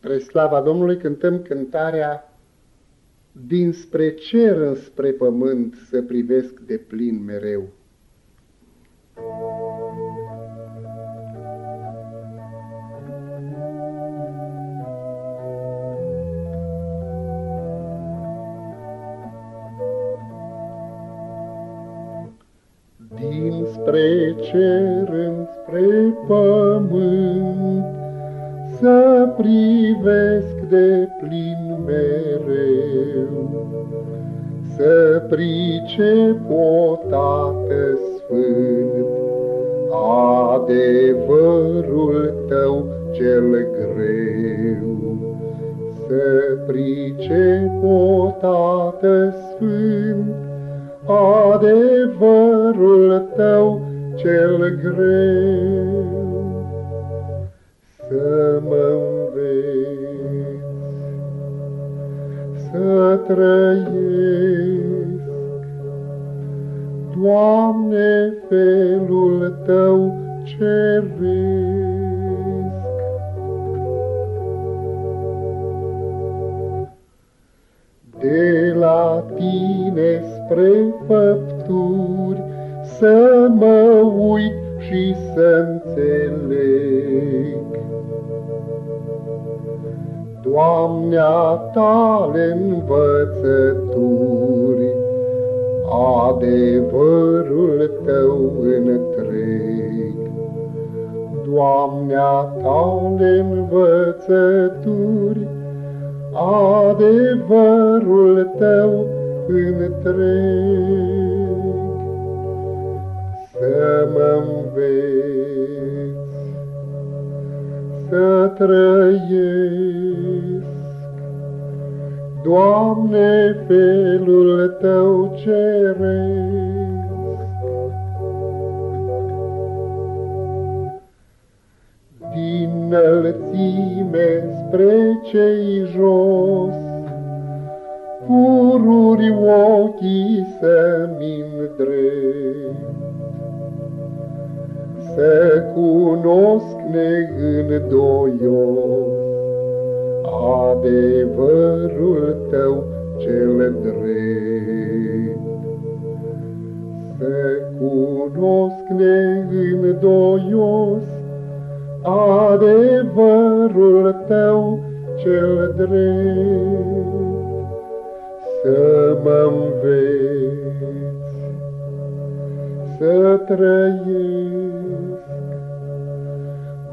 Spre slava Domnului cântăm cântarea Dinspre cer înspre pământ să privesc de plin mereu. Dinspre cer înspre pământ să privesc de plin mereu, să pricep o Tată Sfânt, adevărul Tău cel greu. Să pricep o Tată Sfânt, adevărul Tău cel greu să mă să trăiesc. Doamne, felul Tău ceresc. De la Tine spre făpturi să mă uit și să înțeleg. Doamne, a tale învățături, adevărul tău întreg. Doamne, a tale învățături, adevărul tău întreg. Să mă înveți să trăiesc. Doamne, felul Tău ceresc. Din înălțime spre cei jos, Pururi ochii să-mi Să cunosc neîndoios adevărul tău cel drept. Să cunosc neîndoios adevărul tău cel drept. Să mă înveți să trăiesc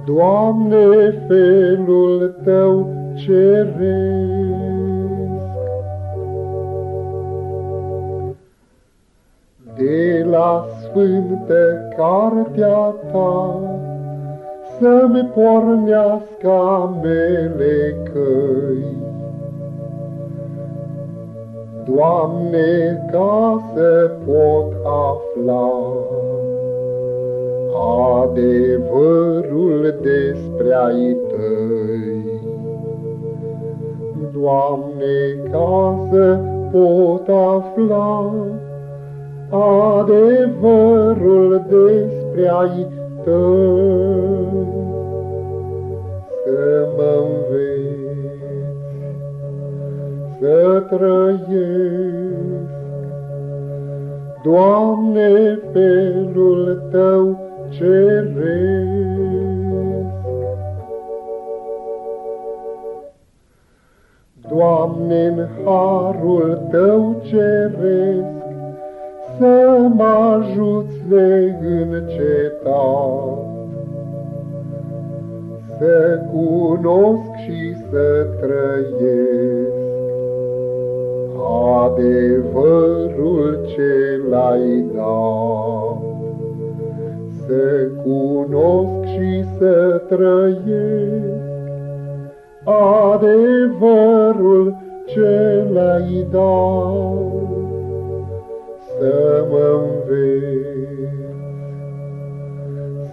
Doamne, felul Tău ceresc. De la sfântă cartea Ta Să-mi pornească mele căi. Doamne, ca să pot afla adevărul despre ai tăi. Doamne, ca să pot afla adevărul despre ai tăi, să mă înveți să trăiesc. Doamne, felul Tău ceresc. Doamne, în harul Tău ceresc, să mă ajuți neîncetat, să cunosc și să trăiesc adevărul ce l-ai dat. Să cunosc și să trăiesc adevărul ce l-ai dat, să mă înveți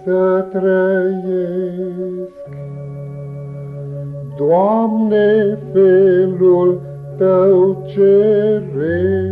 să trăiesc. Doamne, felul Tău ceresc.